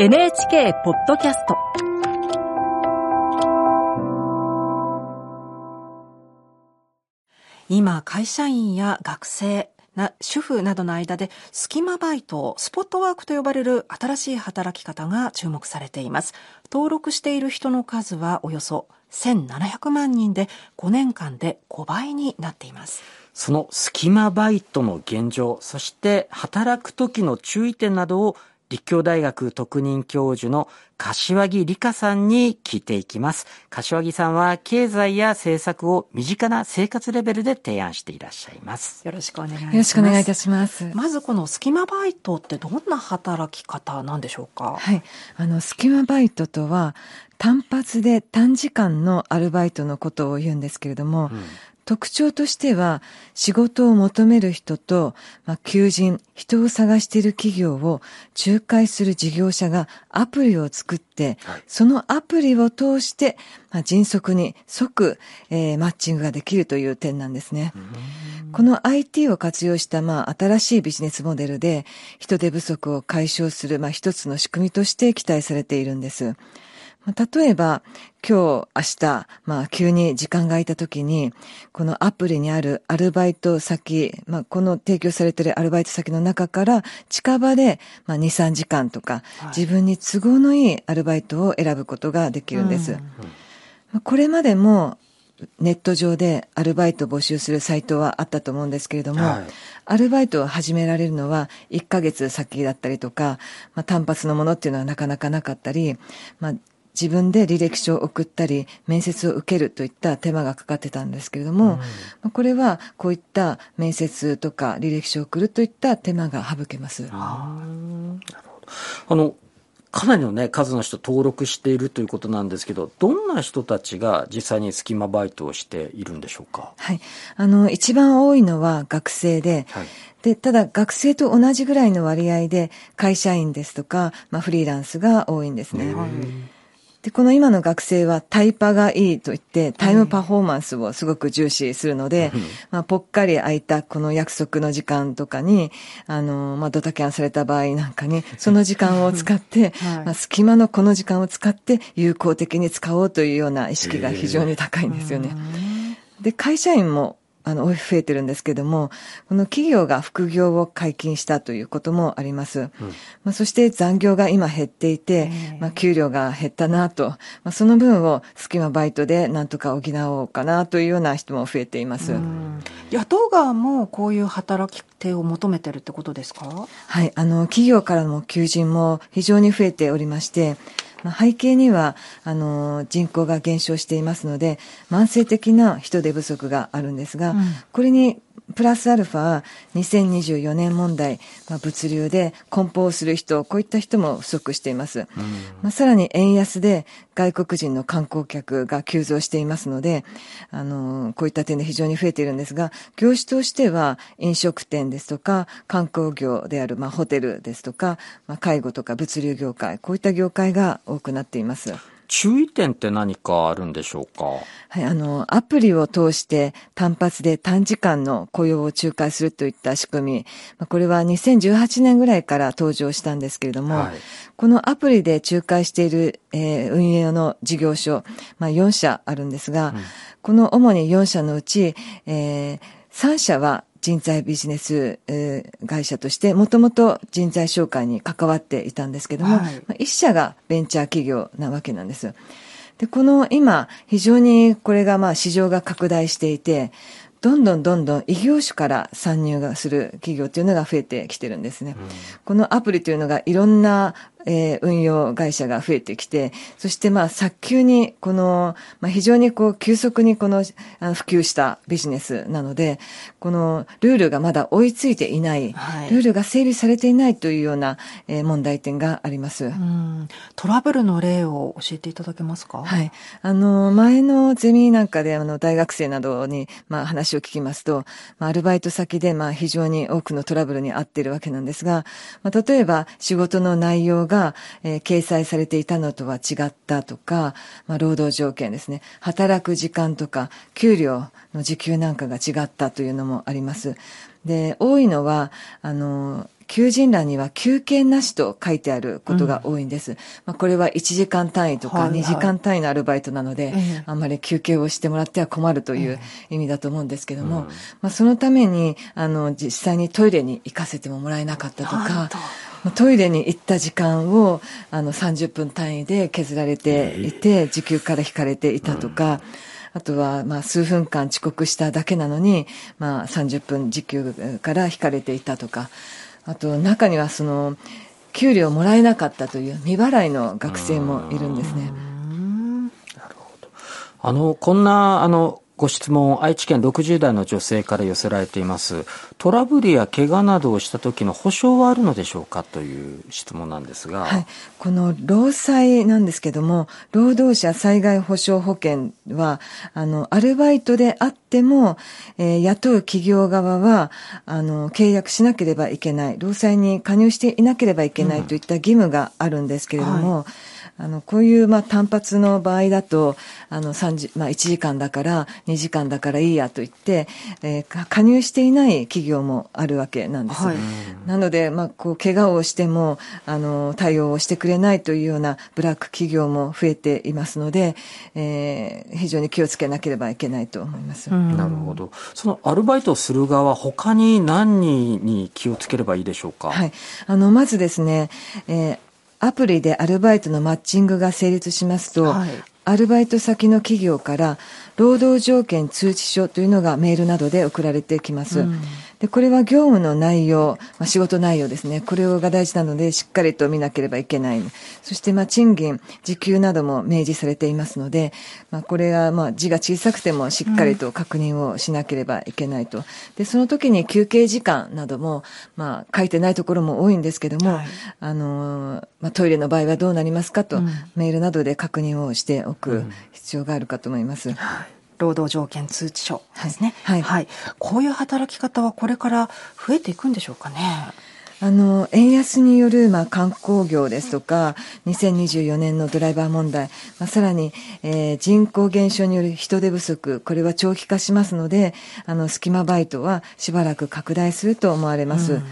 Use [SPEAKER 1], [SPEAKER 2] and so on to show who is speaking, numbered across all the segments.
[SPEAKER 1] NHK ポッドキャスト。
[SPEAKER 2] 今会社員や学生な主婦などの間で隙間バイトスポットワークと呼ばれる新しい働き方が注目されています。登録している人の数はおよそ1700万人で5年間で5倍になっています。
[SPEAKER 3] その隙間バイトの現状そして働く時の注意点などを立教大学特任教授の柏木理香さんに聞いていきます。柏木さんは経済や政策を身近な生活レベルで提案していらっしゃいます。
[SPEAKER 2] よろしくお願いします。
[SPEAKER 4] よろしくお願いいたします。
[SPEAKER 2] まずこの隙間バイトってどんな働き方なんでしょうか？
[SPEAKER 4] はい。あの、隙間バイトとは単発で短時間のアルバイトのことを言うんですけれども、うん特徴としては、仕事を求める人と、まあ、求人、人を探している企業を仲介する事業者がアプリを作って、はい、そのアプリを通して、まあ、迅速に即、えー、マッチングができるという点なんですね。この IT を活用した、まあ、新しいビジネスモデルで、人手不足を解消する、まあ、一つの仕組みとして期待されているんです。例えば、今日、明日、まあ、急に時間が空いた時に、このアプリにあるアルバイト先、まあ、この提供されているアルバイト先の中から、近場で、まあ、2、3時間とか、自分に都合のいいアルバイトを選ぶことができるんです。うん、これまでも、ネット上でアルバイト募集するサイトはあったと思うんですけれども、はい、アルバイトを始められるのは1ヶ月先だったりとか、まあ、単発のものっていうのはなかなかなかったり、まあ、自分で履歴書を送ったり、面接を受けるといった手間がかかってたんですけれども、うん、これはこういった面接とか履歴書を送るといった手間が省けます。あ
[SPEAKER 3] の、かなりのね、数の人登録しているということなんですけど、どんな人たちが実際に隙間バイトをしているんでしょうか？
[SPEAKER 4] はい。あの、一番多いのは学生で、はい、で、ただ学生と同じぐらいの割合で会社員ですとか、まあ、フリーランスが多いんですね。で、この今の学生はタイパがいいと言って、タイムパフォーマンスをすごく重視するので、うん、まあ、ぽっかり空いたこの約束の時間とかに、あの、まあ、ドタキャンされた場合なんかに、その時間を使って、はい、まあ、隙間のこの時間を使って有効的に使おうというような意識が非常に高いんですよね。で、会社員もあの、増えてるんですけども、この企業が副業を解禁したということもあります。うん、まあ、そして残業が今減っていて、まあ、給料が減ったなと、まあ、その分を隙間バイトでなんとか補おうかなというような人も増えています。
[SPEAKER 2] 雇う側もこういう働き手を求めてるってことですか？
[SPEAKER 4] はい、あの、企業からの求人も非常に増えておりまして、まあ、背景には、あの、人口が減少していますので、慢性的な人手不足があるんですが、うん、これにプラスアルファ、2024年問題、まあ、物流で梱包する人、こういった人も不足しています。うん、まあ、さらに円安で外国人の観光客が急増していますので、あの、こういった点で非常に増えているんですが、業種としては飲食店ですとか、観光業である、まあ、ホテルですとか、まあ、介護とか物流業界、こういった業界が多くなっています。
[SPEAKER 3] 注意点って何かあるんでしょうか？
[SPEAKER 4] はい、あの、アプリを通して単発で短時間の雇用を仲介するといった仕組み、これは2018年ぐらいから登場したんですけれども、はい、このアプリで仲介している、えー、運営の事業所、まあ、4社あるんですが、うん、この主に4社のうち、えー、3社は人材ビジネス、会社としてもともと人材紹介に関わっていたんですけども、はい、一社がベンチャー企業なわけなんです。で、この今、非常にこれがまあ市場が拡大していて、どんどんどんどん異業種から参入がする企業というのが増えてきてるんですね。うん、このアプリというのがいろんなえー、運用会社が増えてきて、そしてまあ早急にこの、まあ非常にこう急速にこのあの普及したビジネスなので、このルールがまだ追いついていない、はい、ルールが整備されていないというような、えー、問題点があります。
[SPEAKER 2] トラブルの例を教えていただけますか？
[SPEAKER 4] はい。あの、前のゼミなんかであの大学生などにまあ話を聞きますと、まあアルバイト先でまあ非常に多くのトラブルに遭っているわけなんですが、まあ例えば仕事の内容が、えー、掲載されていたのとは違ったとか、まあ、労働条件ですね。働く時間とか、給料の時給なんかが違ったというのもあります。で、多いのは、あの、求人欄には休憩なしと書いてあることが多いんです。うん、まあ、これは1時間単位とか2時間単位のアルバイトなので、はいはい、あんまり休憩をしてもらっては困るという意味だと思うんですけども、うん、まあ、そのために、あの、実際にトイレに行かせてももらえなかったとか、トイレに行った時間をあの30分単位で削られていて、時給から引かれていたとか、あとは、まあ、数分間遅刻しただけなのに、まあ、30分時給から引かれていたとか、あと、中にはその、給料もらえなかったという未払いの学生もいるんですね。
[SPEAKER 3] なるほど。あの、こんな、あの、ご質問、愛知県60代の女性から寄せられています。トラブルや怪我などをした時の保証はあるのでしょうかという質問なんですが。はい。
[SPEAKER 4] この労災なんですけども、労働者災害保障保険は、あの、アルバイトであっても、えー、雇う企業側は、あの、契約しなければいけない、労災に加入していなければいけないといった義務があるんですけれども、はいあの、こういう、まあ、単発の場合だと、あの、三時、まあ、1時間だから、2時間だからいいやと言って、えー、加入していない企業もあるわけなんです。はい、なので、まあ、こう、怪我をしても、あの、対応をしてくれないというようなブラック企業も増えていますので、えー、非常に気をつけなければいけないと思います。
[SPEAKER 3] なるほど。そのアルバイトをする側、他に何に気をつければいいでしょうか？
[SPEAKER 4] はい。あの、まずですね、えーアプリでアルバイトのマッチングが成立しますと、はい、アルバイト先の企業から労働条件通知書というのがメールなどで送られてきます。うんで、これは業務の内容、まあ、仕事内容ですね。これが大事なので、しっかりと見なければいけない。そして、まあ、賃金、時給なども明示されていますので、まあ、これが、まあ、字が小さくてもしっかりと確認をしなければいけないと。で、その時に休憩時間なども、まあ、書いてないところも多いんですけども、はい、あの、まあ、トイレの場合はどうなりますかと、うん、メールなどで確認をしておく必要があるかと思います。うんはい
[SPEAKER 2] 労働条件通知書ですね、はい、はい、こういう働き方はこれから増えていくんでしょうかね。
[SPEAKER 4] あの、円安による、まあ、観光業ですとか、2024年のドライバー問題、まあ、さらに、えー、人口減少による人手不足、これは長期化しますので、あの、隙間バイトはしばらく拡大すると思われます。うん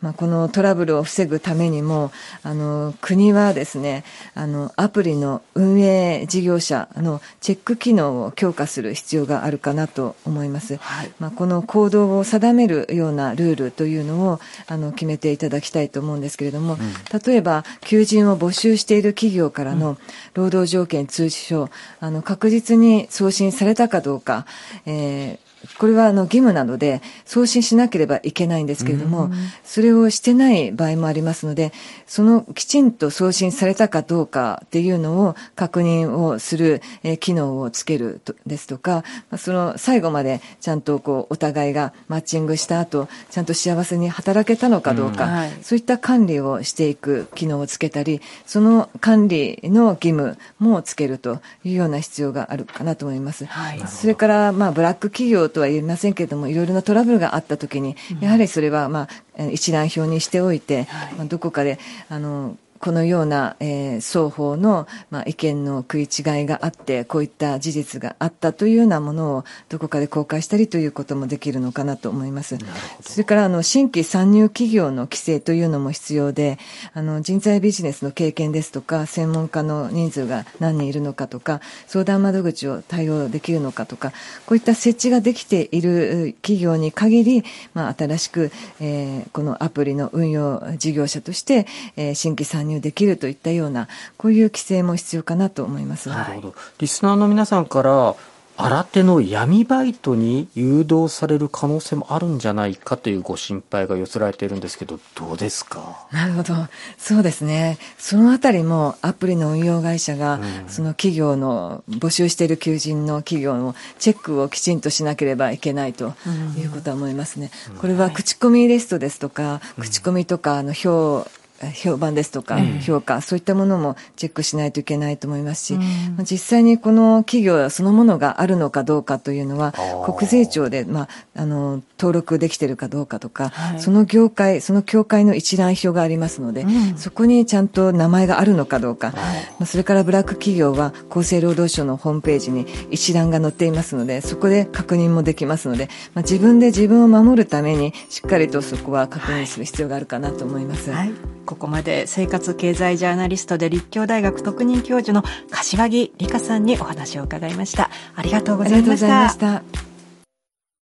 [SPEAKER 4] まあ、このトラブルを防ぐためにも、あの、国はですね、あの、アプリの運営事業者のチェック機能を強化する必要があるかなと思います。はい、まあ、この行動を定めるようなルールというのを、あの、決めていただきたいと思うんですけれども、うん、例えば、求人を募集している企業からの労働条件通知書、あの、確実に送信されたかどうか、えーこれはあの義務なので送信しなければいけないんですけれども、それをしてない場合もありますので、そのきちんと送信されたかどうかっていうのを確認をする、えー、機能をつけるとですとか、その最後までちゃんとこうお互いがマッチングした後、ちゃんと幸せに働けたのかどうか、うん。はい、そういった管理をしていく機能をつけたり、その管理の義務もつけるというような必要があるかなと思います。はい、それから、まあ、ブラック企業とは言いませんけれども、いろいろなトラブルがあったときに、やはりそれは、まあ、一覧表にしておいて、まあ、どこかで、あの、このような、えー、双方の、まあ、意見の食い違いがあって、こういった事実があったというようなものをどこかで公開したりということもできるのかなと思います。それから、あの、新規参入企業の規制というのも必要で、あの、人材ビジネスの経験ですとか、専門家の人数が何人いるのかとか、相談窓口を対応できるのかとか、こういった設置ができている企業に限り、まあ、新しく、えー、このアプリの運用事業者として、えー、新規参入入できるといったような、こういう規制も必要かなと思います。
[SPEAKER 3] なるほど。リスナーの皆さんから、新手の闇バイトに誘導される可能性もあるんじゃないかというご心配が寄せられているんですけど、どうですか
[SPEAKER 4] なるほど。そうですね。そのあたりもアプリの運用会社が、その企業の、募集している求人の企業のチェックをきちんとしなければいけないということは思いますね。これは口コミリストですとか、口コミとか、あの、表評判ですとか、評価、そういったものもチェックしないといけないと思いますし、まあ、実際にこの企業そのものがあるのかどうかというのは、国税庁で、まあ、あの、登録できているかどうかとか、はい、その業界、その協会の一覧表がありますので、うん、そこにちゃんと名前があるのかどうか、はい、まあ、それからブラック企業は厚生労働省のホームページに一覧が載っていますので、そこで確認もできますので、まあ、自分で自分を守るために、しっかりとそこは確認する必要があるかなと思います。はい
[SPEAKER 2] ここまで生活経済ジャーナリストで立教大学特任教授の柏木理香さんにお話を伺いました。ありがとうございました。